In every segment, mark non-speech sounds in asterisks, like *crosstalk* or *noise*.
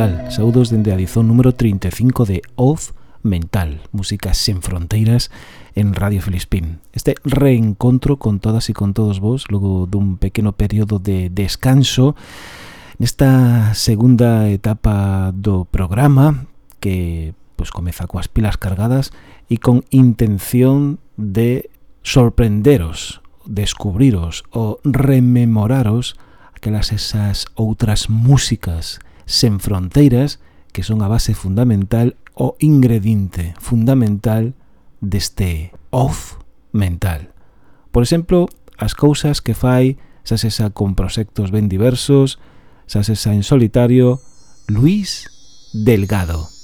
Mental. Saudos dende a edición número 35 de Off Mental, música sen fronteiras en Radio Filispín. Este reencontro con todas e con todos vos, logo dun pequeno período de descanso, nesta segunda etapa do programa, que pois, comeza coas pilas cargadas e con intención de sorprenderos, descubriros ou rememoraros aquelas esas outras músicas sen fronteiras que son a base fundamental o ingrediente fundamental deste off mental. Por exemplo, as cousas que fai xa se xa con proxectos ben diversos, xa se xa en solitario, Luis Delgado.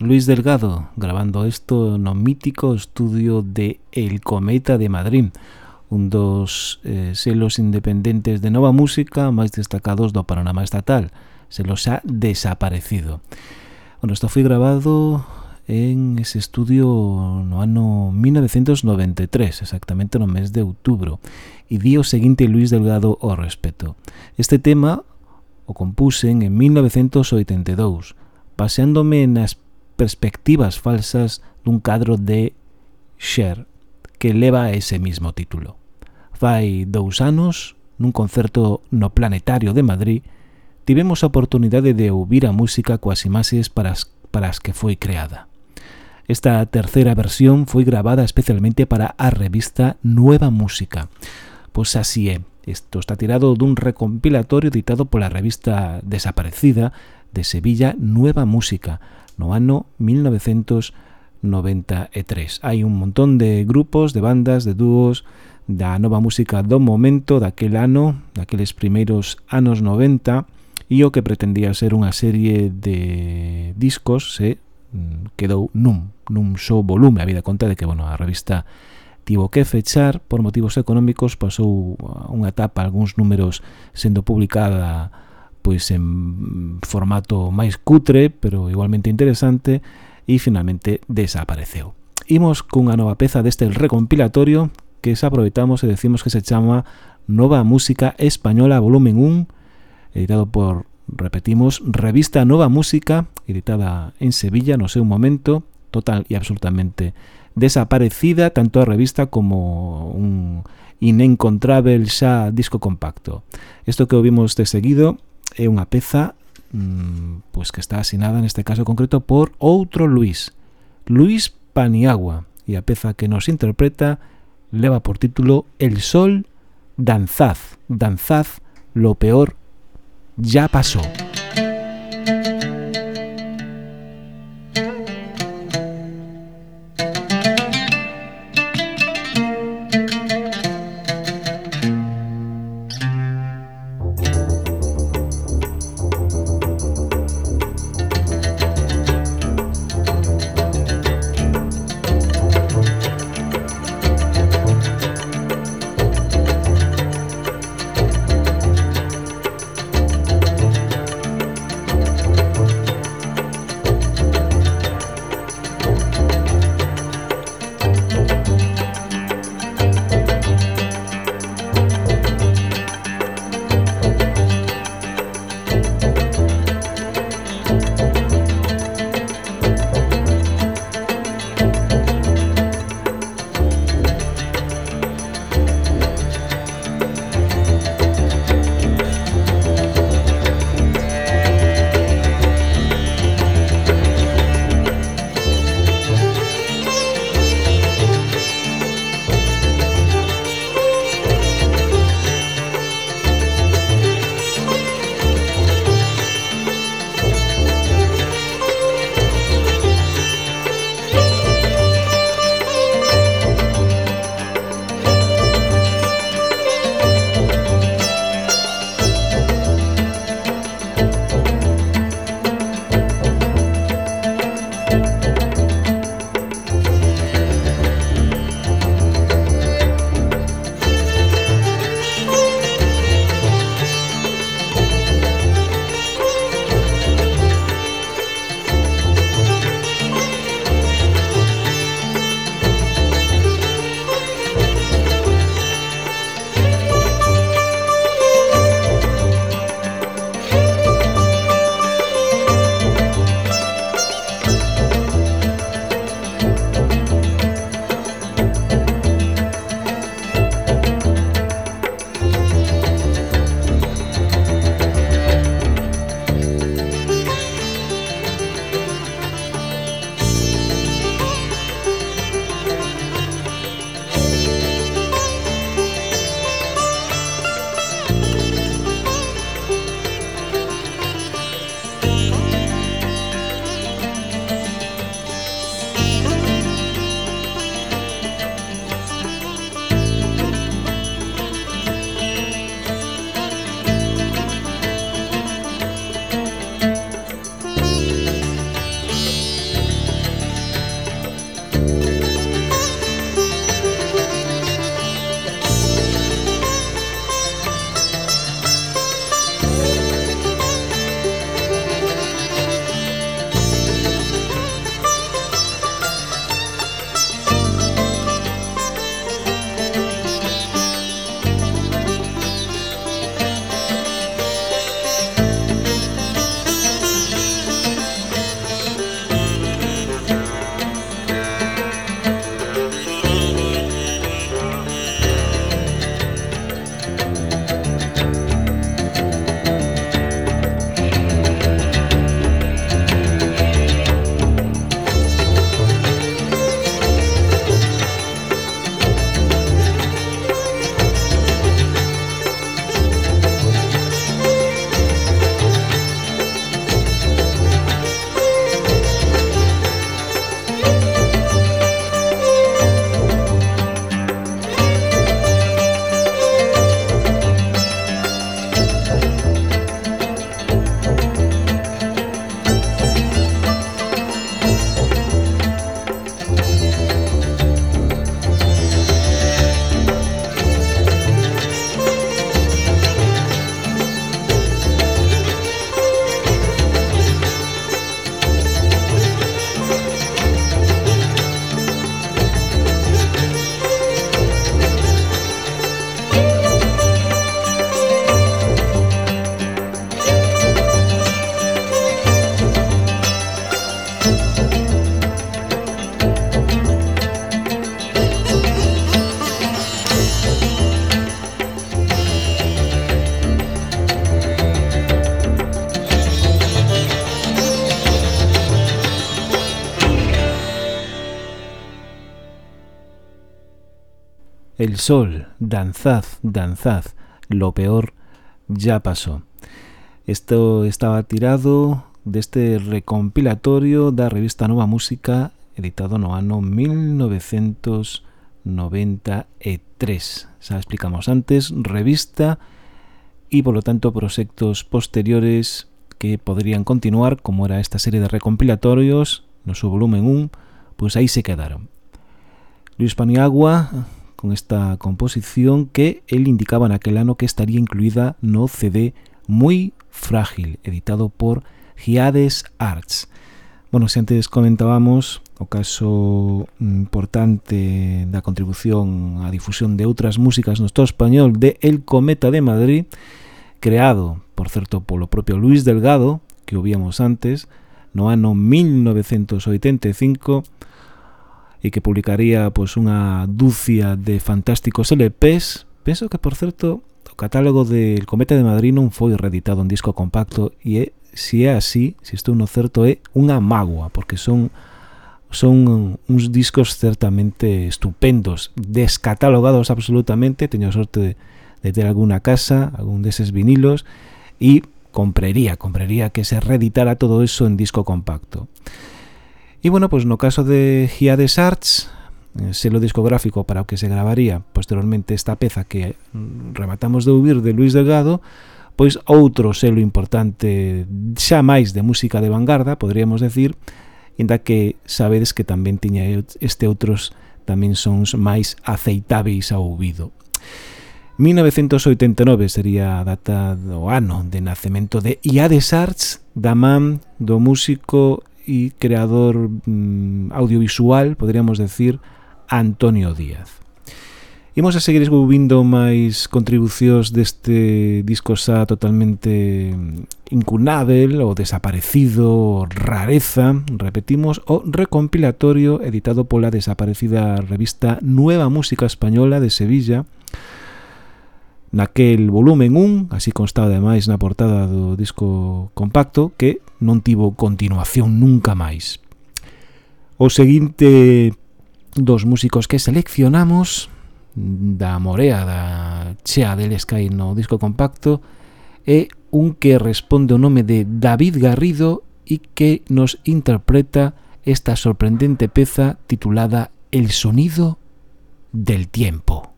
Luis Delgado, grabando isto no mítico estudio de El Cometa de Madrid, un dos eh, selos independentes de nova música máis destacados do panorama estatal. Se los ha desaparecido. Bueno, isto foi grabado en ese estudio no ano 1993, exactamente no mes de outubro, e di o seguinte Luis Delgado ao respeto. Este tema o compusen en 1982, paseándome nas perspectivas falsas dun cadro de Cher que leva ese mismo título. Fai dous anos, nun concerto no Planetario de Madrid, tivemos a oportunidade de ouvir a música coas imaxes para as, para as que foi creada. Esta terceira versión foi gravada especialmente para a revista Nueva Música. Pois así é, isto está tirado dun recompilatorio editado pola revista desaparecida de Sevilla Nueva Música, no ano 1993. Hai un montón de grupos, de bandas, de dúos da nova música do momento daquel ano, daqueles primeiros anos 90, e o que pretendía ser unha serie de discos se quedou nun, nun só volume, a vida conta de que bueno, a revista tivo que fechar por motivos económicos, pasou unha etapa, algúns números sendo publicada pois en formato máis cutre, pero igualmente interesante, e finalmente desapareceu. Imos cunha nova peza deste recompilatorio que se aproveitamos e decimos que se chama Nova Música Española Volumen 1, editado por, repetimos, Revista Nova Música, editada en Sevilla no seu momento, total e absolutamente desaparecida, tanto a revista como un inencontrable xa disco compacto. Isto que ouvimos de seguido é unha peza mmm, pois que está asinada neste caso concreto por outro Luis, Luis Paniagua, e a peza que nos interpreta leva por título El sol danzaz, danzaz, lo peor ya pasó. El sol, danzad, danzad, lo peor ya pasó. Esto estaba tirado deste recompilatorio da revista Nova Música editado no ano 1993. Xa explicamos antes, revista e, polo tanto, proxectos posteriores que poderían continuar, como era esta serie de recompilatorios, no seu volumen 1, pois aí se quedaron. Luis Paniagua, con esta composición que él indicaba naquel ano que estaría incluída no CD Muy Frágil, editado por Giades Arts. Bueno, se antes comentábamos o caso importante da contribución á difusión de outras músicas no Estado español de El Cometa de Madrid, creado, por certo, polo propio Luis Delgado, que o antes, no ano 1985, e que publicaría pois unha dúcia de fantásticos LPs. Penso que, por certo, o catálogo del Cometa de Madrid non foi reeditado en disco compacto e é si é así, se estou no certo, é unha mágoa, porque son son uns discos certamente estupendos, descatalogados absolutamente, teño sorte de, de ter alguna casa, algún deses vinilos, e compraría, compraría que se reeditara todo eso en disco compacto. E, bueno, pois no caso de Giades Arts, eh, selo discográfico para o que se gravaría posteriormente esta peza que mm, rematamos de ouvir de Luis Delgado, pois outro selo importante xa máis de música de vanguarda, poderíamos decir, inda que sabedes que tamén tiña este outros tamén sons máis aceitáveis ao ouvido. 1989 sería a data do ano de nacemento de Iades Arts da man do músico e creador mmm, audiovisual, podríamos decir, Antonio Díaz. Imos a seguir esgoubindo máis contribucións deste disco xa totalmente incunável ou desaparecido, rareza, repetimos, o recompilatorio editado pola desaparecida revista Nueva Música Española de Sevilla naquel volumen 1, así constaba ademais na portada do disco compacto, que non tivo continuación nunca máis. O seguinte dos músicos que seleccionamos da morea da chea del Sky no disco compacto é un que responde o nome de David Garrido e que nos interpreta esta sorprendente peza titulada El sonido del tiempo.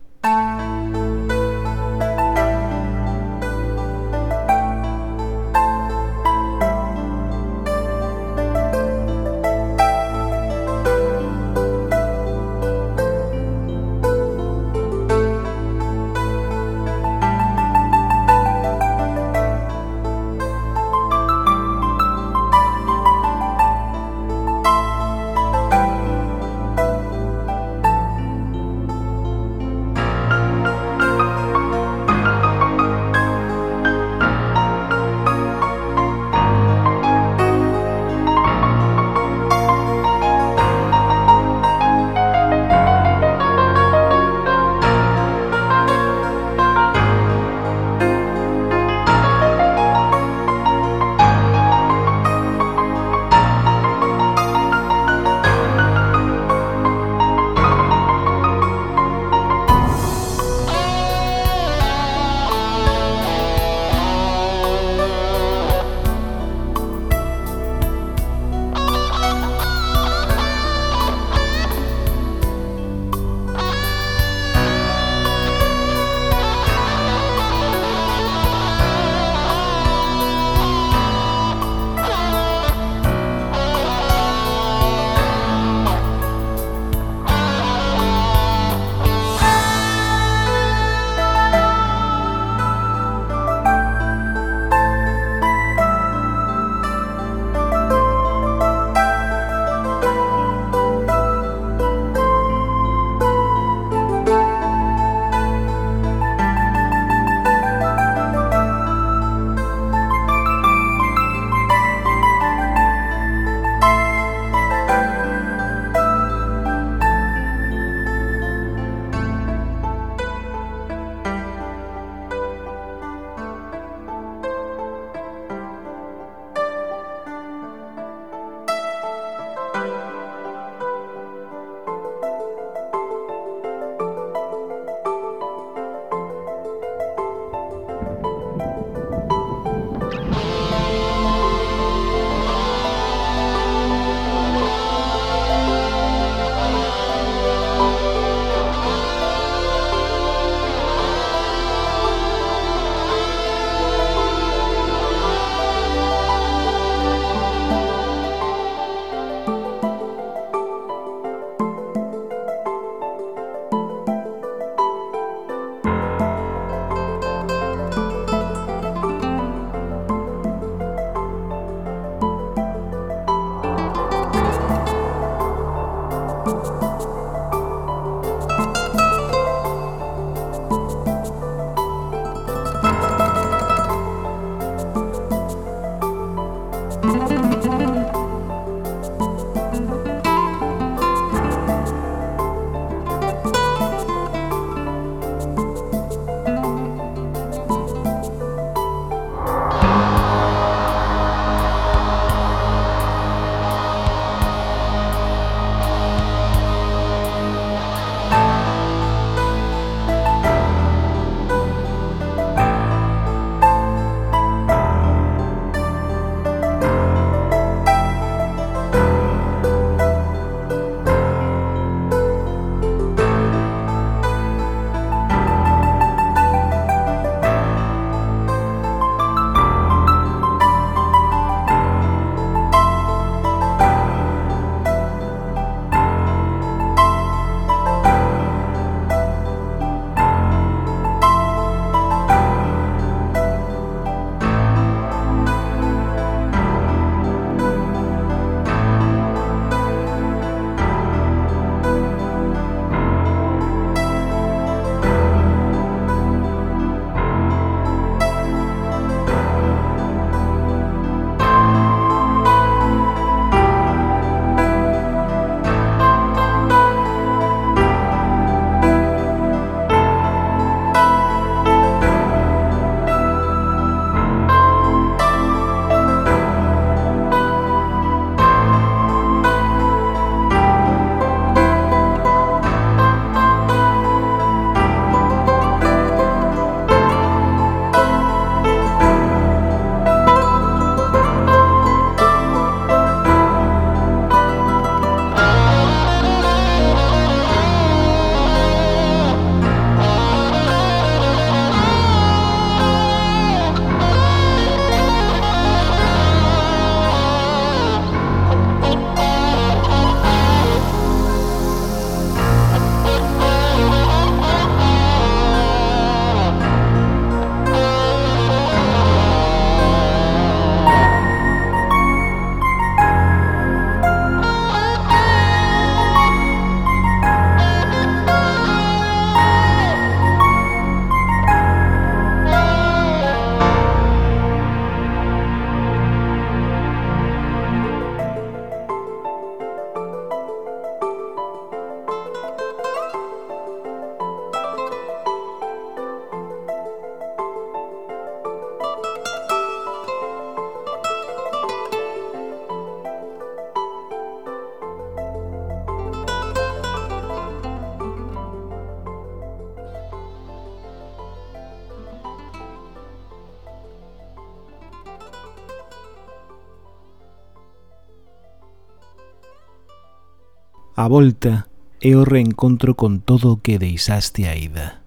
A volta é o reencontro con todo o que deixaste a ida.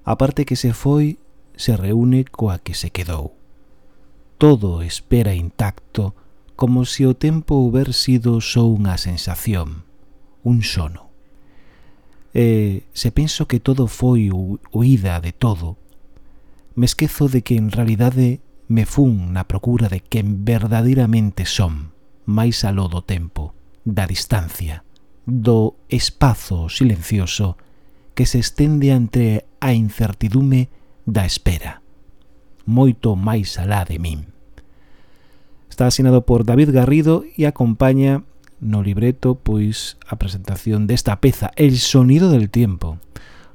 A parte que se foi se reúne coa que se quedou. Todo espera intacto como se o tempo houber sido só unha sensación, un sono. E se penso que todo foi oída de todo, me esquezo de que en realidade me fun na procura de quen verdadeiramente son, máis aló do tempo, da distancia, do espazo silencioso que se estende entre a incertidume da espera, moito máis alá de min. Está asinado por David Garrido e acompaña no libreto pois a presentación desta peza El sonido del tiempo,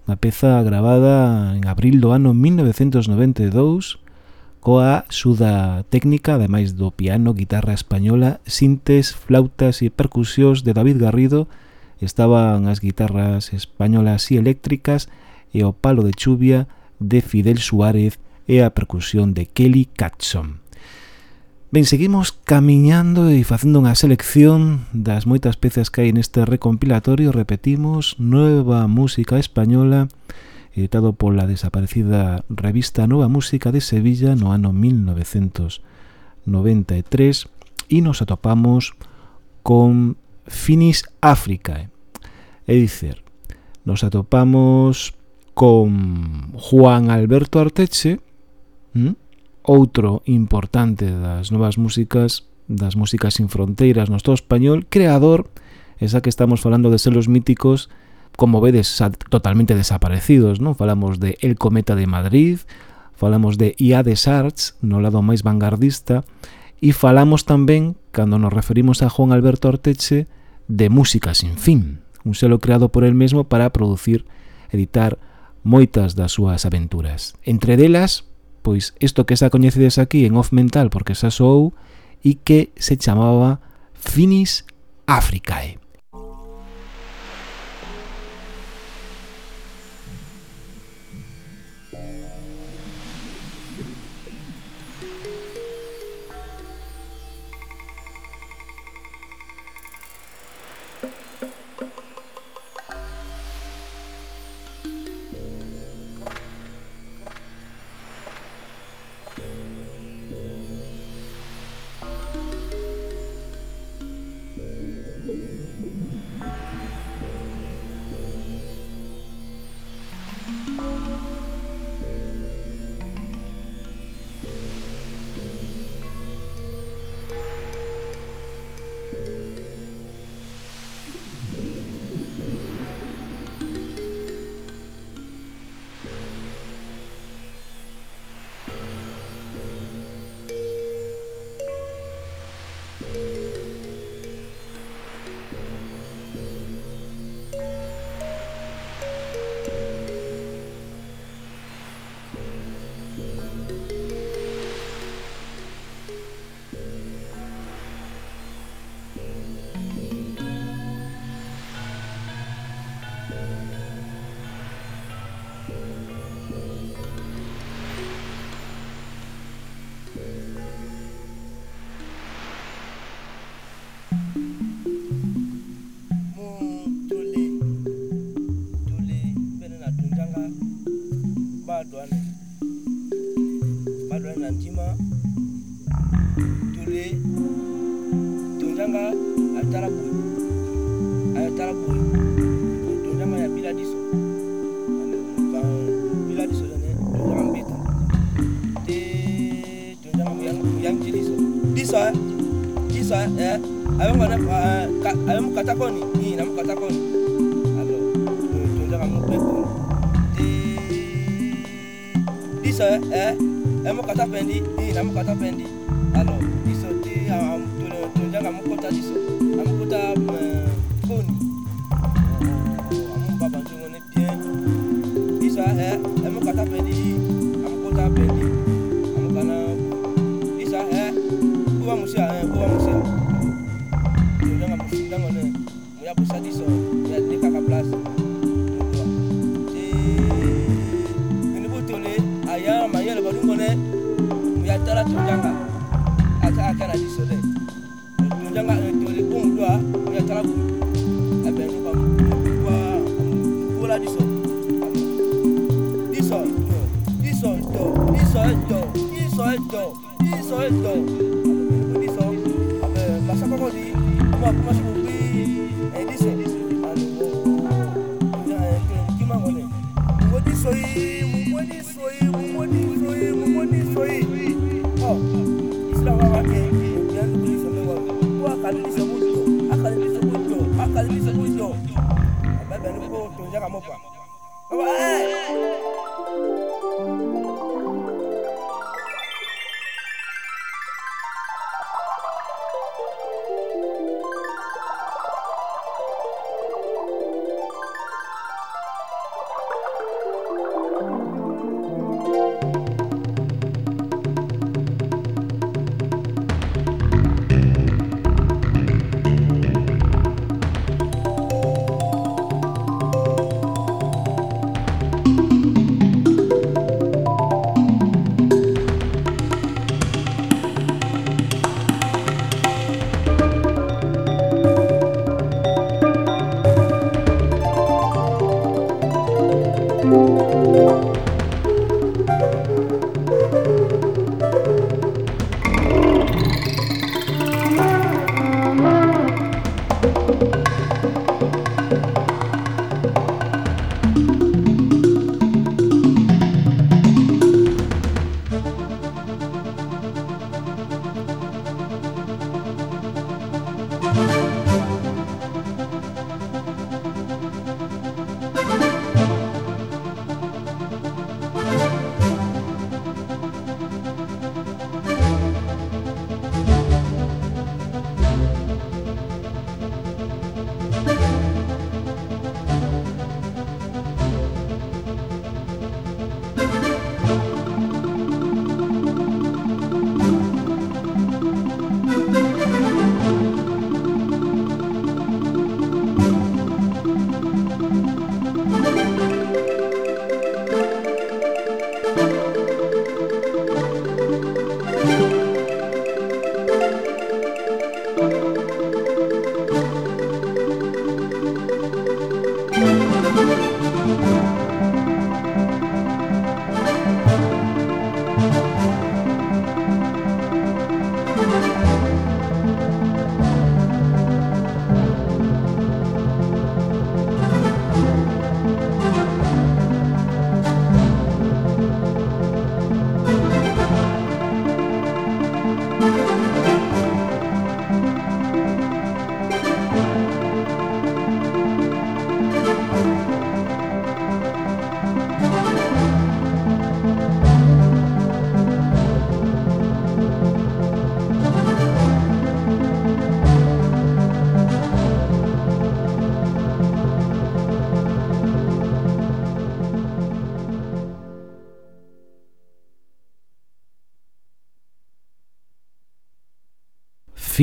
unha peza gravada en abril do ano 1992 coa suda técnica, ademais do piano, guitarra española, sintes, flautas e percusións de David Garrido, estaban as guitarras españolas e eléctricas e o palo de chuvia de Fidel Suárez e a percusión de Kelly Catson. Ben, seguimos camiñando e facendo unha selección das moitas pezas que hai neste recompilatorio, repetimos, Nueva Música Española, editado pola desaparecida revista Nova Música de Sevilla no ano 1993 e nos atopamos con Finis Africae, É dicir, nos atopamos con Juan Alberto Arteche, ¿m? outro importante das novas músicas, das músicas sin fronteiras no Estado español, creador, esa que estamos falando de selos míticos, como vedes, totalmente desaparecidos, non? Falamos de El Cometa de Madrid, falamos de Iades Arts, no lado máis vanguardista, e falamos tamén, cando nos referimos a Juan Alberto Arteche, de música sin fin un selo creado por el mesmo para producir, editar moitas das súas aventuras. Entre delas, pois isto que xa coñecedes aquí en Off Mental porque xa sou e que se chamaba Finis Africae. kamupa. Bye.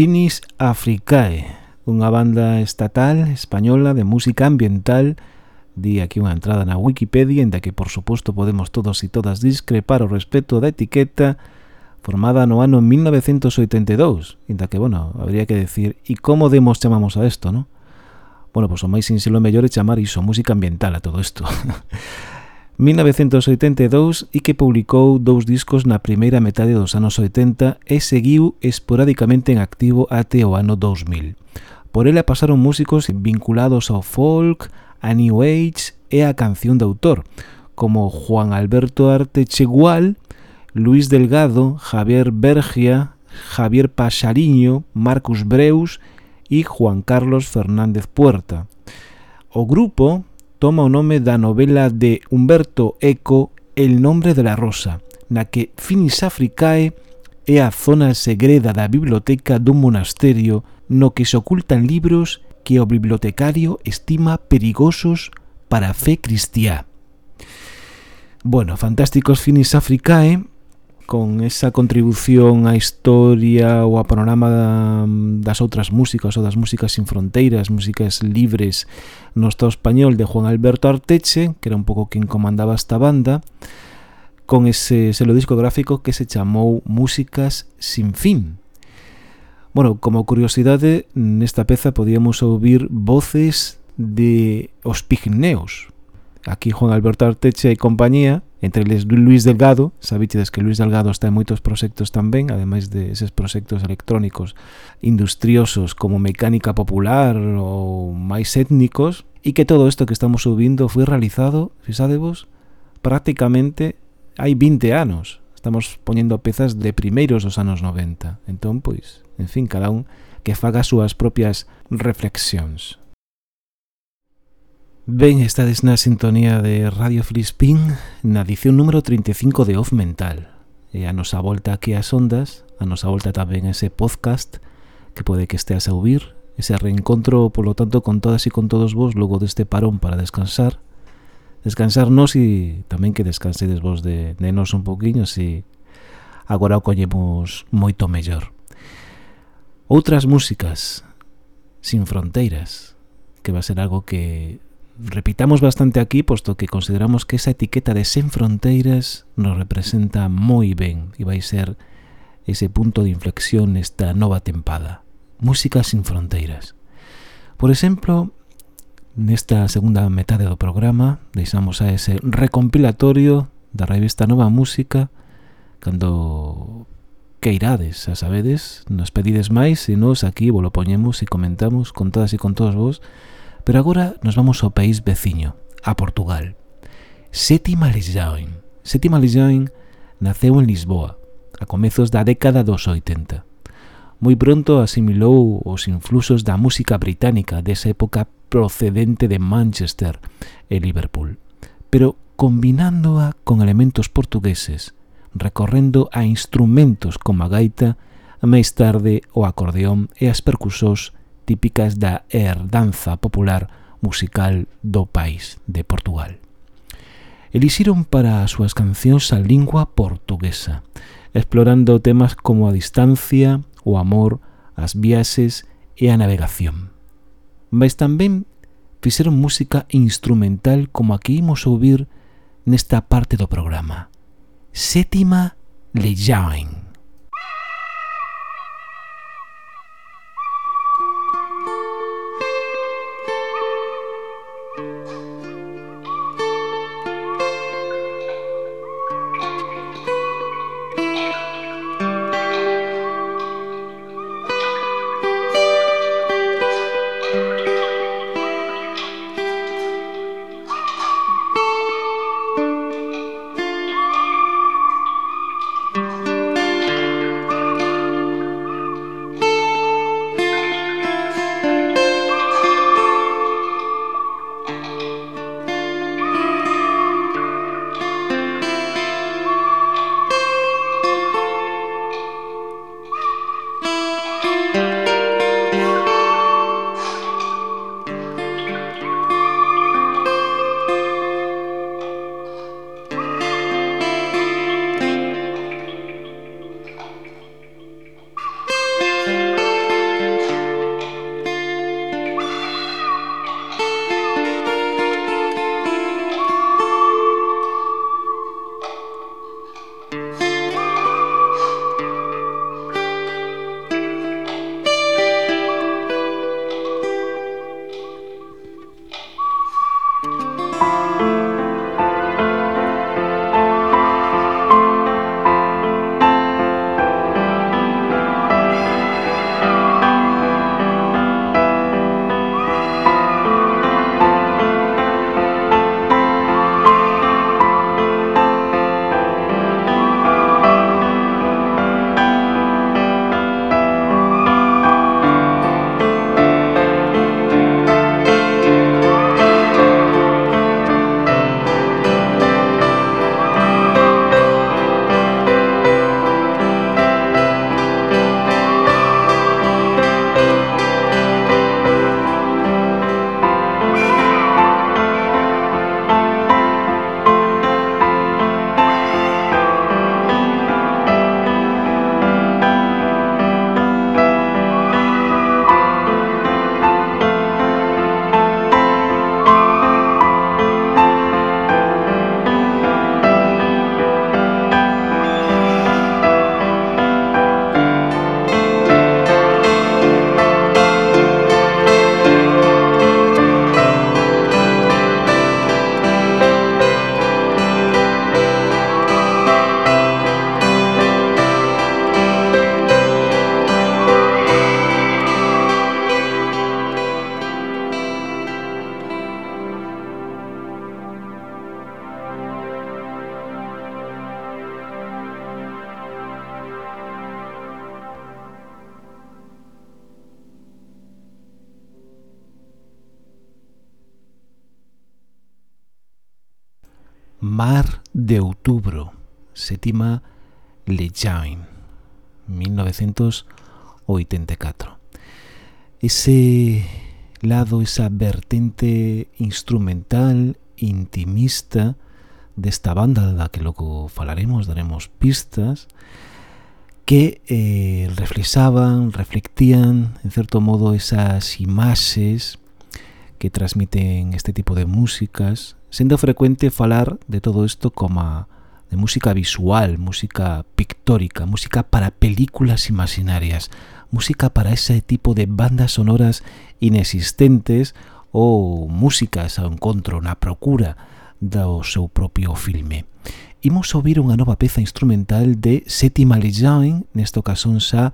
Finis Africae, unha banda estatal española de música ambiental Di aquí unha entrada na Wikipedia en da que, por suposto, podemos todos e todas discrepar o respecto da etiqueta formada no ano 1982, inda que, bueno, habría que decir, e como demos chamamos a isto, non? Bueno, pois pues, o máis sinxelo mellor é chamar iso música ambiental a todo isto. *laughs* 1982 e que publicou dous discos na primeira metade dos anos 80 e seguiu esporádicamente en activo até o ano 2000. Por ela pasaron músicos vinculados ao folk, a New Age e a canción de autor, como Juan Alberto Arte Chegual, Luis Delgado, Javier Bergia, Javier Pasariño, Marcus Breus e Juan Carlos Fernández Puerta. O grupo toma o nome da novela de Humberto Eco El nombre de la rosa, na que Finis Africae é a zona segreda da biblioteca dun monasterio no que se ocultan libros que o bibliotecario estima perigosos para a fe cristiá. Bueno, fantásticos Finis Africae, con esa contribución á historia ou ao panorama das outras músicas ou das músicas sin fronteiras, músicas libres no Estado español de Juan Alberto Arteche, que era un pouco quen comandaba esta banda, con ese selo discográfico que se chamou Músicas sin fin. Bueno, como curiosidade, nesta peza podíamos ouvir voces de os pigneos, aquí Juan Alberto Arteche e compañía, entre les Luis Delgado, sabichedes que Luis Delgado está en moitos proxectos tamén, ademais de eses proxectos electrónicos industriosos como mecánica popular ou máis étnicos, e que todo isto que estamos subindo foi realizado, fixadevos, prácticamente hai 20 anos. Estamos poñendo pezas de primeiros dos anos 90. Entón, pois, en fin, cada un que faga as súas propias reflexións. Ben, estades na sintonía de Radio Filispín na edición número 35 de Off Mental. E a nosa volta aquí ás ondas, a nosa volta tamén ese podcast que pode que esteas a ouvir, ese reencontro, polo tanto, con todas e con todos vos logo deste parón para descansar. Descansarnos e tamén que descansedes vos de, de nos un poquinho se agora o collemos moito mellor. Outras músicas sin fronteiras, que va a ser algo que repitamos bastante aquí, posto que consideramos que esa etiqueta de sen fronteiras nos representa moi ben e vai ser ese punto de inflexión nesta nova tempada. Música sin fronteiras. Por exemplo, nesta segunda metade do programa deixamos a ese recompilatorio da revista Nova Música cando que irades, a sabedes, nos pedides máis e nos aquí volo poñemos e comentamos con todas e con todos vos Pero agora nos vamos ao país veciño, a Portugal. Sétima Malijoin. Sétima Malijoin naceu en Lisboa, a comezos da década dos 80. Moi pronto asimilou os influxos da música británica desa época procedente de Manchester e Liverpool, pero combinándoa con elementos portugueses, recorrendo a instrumentos como a gaita, máis tarde o acordeón e as percusós típicas da herdanza popular musical do país de Portugal. Elixiron para as súas cancións a lingua portuguesa, explorando temas como a distancia, o amor, as viaxes e a navegación. Mas tamén fixeron música instrumental como aquí imos ouvir nesta parte do programa. Sétima Lejain. De Outubro, sétima Lejain, 1984. Ese lado, esa vertente instrumental, intimista desta banda da que logo falaremos, daremos pistas, que eh, reflexaban, reflectían, en certo modo, esas imaxes que transmiten este tipo de músicas, sendo frecuente falar de todo isto como de música visual, música pictórica, música para películas imaginarias, música para ese tipo de bandas sonoras inexistentes ou músicas ao encontro na procura do seu propio filme. Imos ouvir unha nova peza instrumental de Sétima Malijain, nesta ocasión xa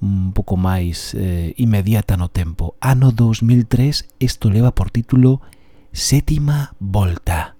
un pouco máis eh, inmediata no tempo. Ano 2003, isto leva por título séptima volta.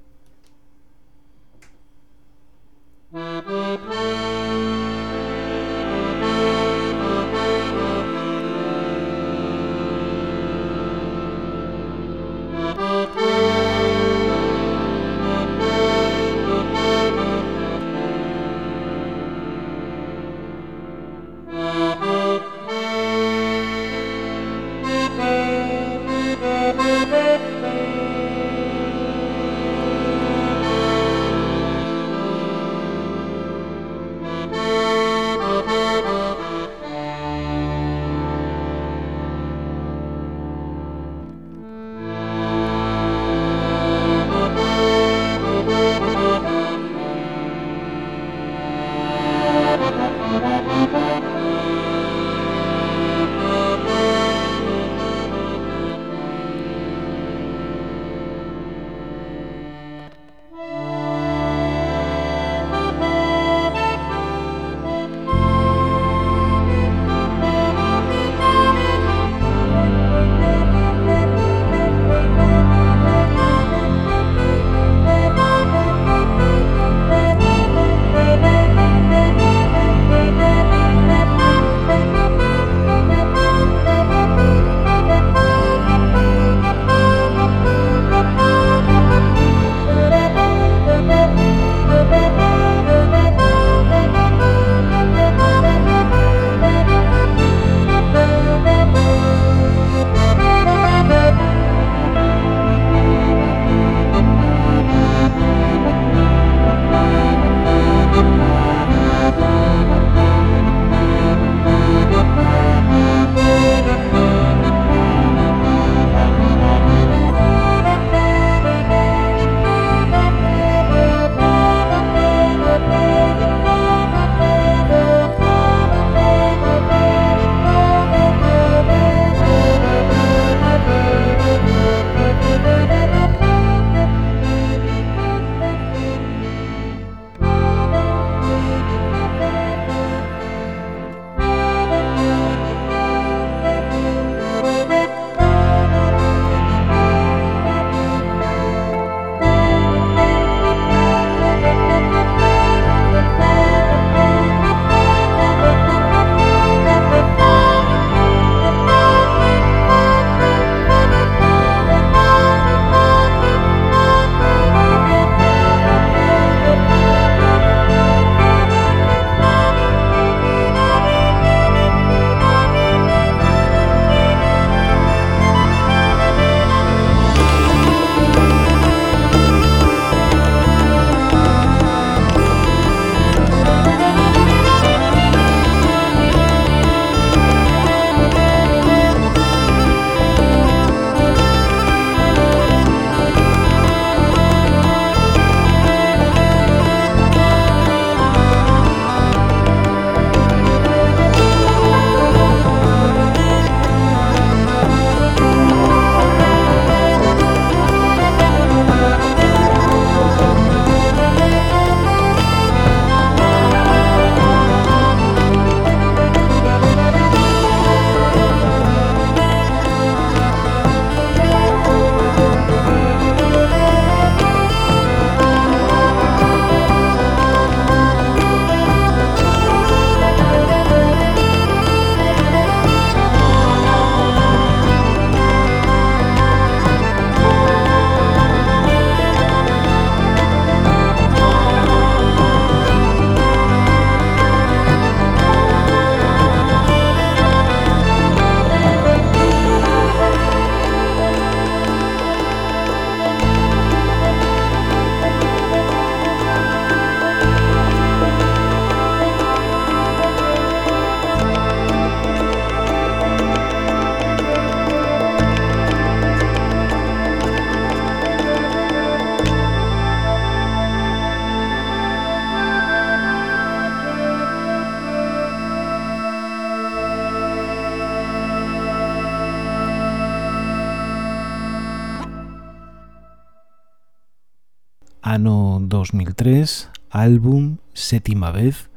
ano 2003, álbum Sétima vez,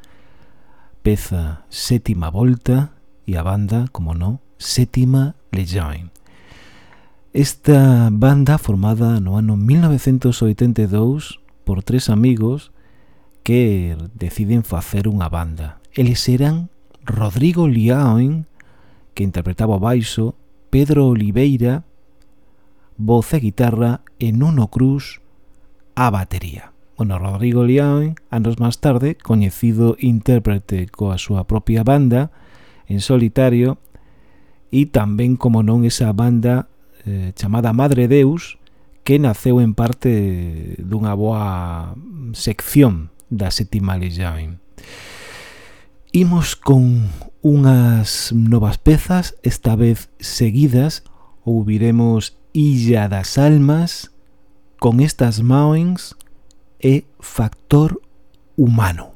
peza Sétima volta e a banda, como no, Sétima Legend. Esta banda formada no ano 1982 por tres amigos que deciden facer unha banda. Eles eran Rodrigo Liaoin, que interpretaba o baixo, Pedro Oliveira, voz e guitarra e Nuno Cruz a batería. Bueno, Rodrigo León, anos máis tarde, coñecido intérprete coa súa propia banda en solitario e tamén, como non, esa banda eh, chamada Madre Deus que naceu en parte dunha boa sección da Sétima Legión. Imos con unhas novas pezas, esta vez seguidas, ouviremos Illa das Almas, con estas Maoins e Factor Humano.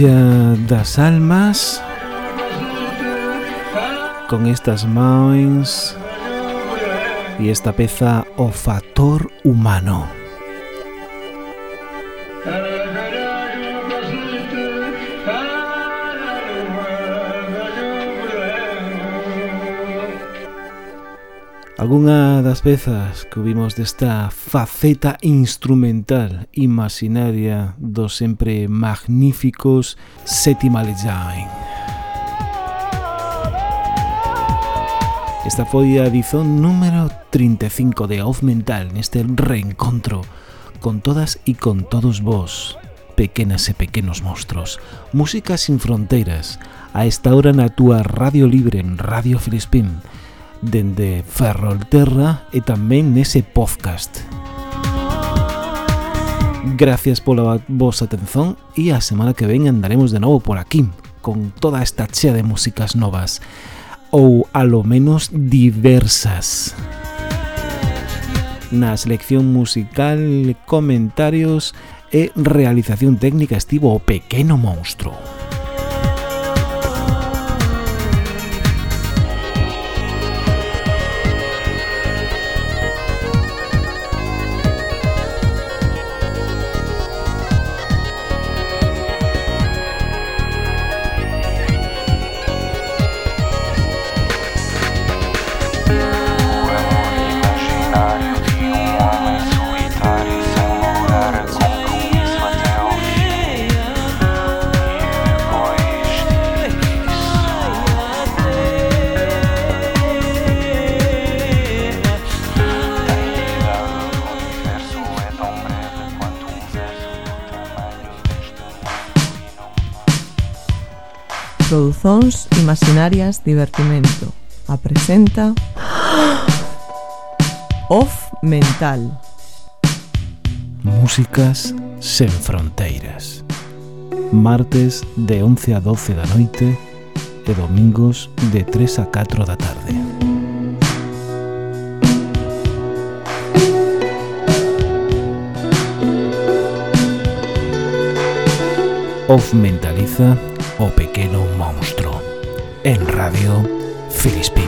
Illa das Almas con estas mãos e esta peza O Fator Humano. Algúnha das pezas que vimos desta faceta instrumental imaginaria dos sempre magníficos Sétima Lejain. Esta foi a edición número 35 de Off Mental neste reencontro con todas e con todos vós, pequenas e pequenos monstruos. Música sin fronteiras, a esta hora na túa Radio Libre en Radio Filispín dende Ferrolterra e tamén nese podcast. Gracias pola vosa atención e a semana que ven andaremos de novo por aquí con toda esta chea de músicas novas ou alo menos diversas. Na selección musical, comentarios e realización técnica estivo o pequeno monstruo. Razóns imaginarias divertimento. Apresenta *gasps* Off Mental. Músicas sen fronteiras. Martes de 11 a 12 da noite e domingos de 3 a 4 da tarde. Off Mentaliza o pequeno monstruo en Radio Filispín.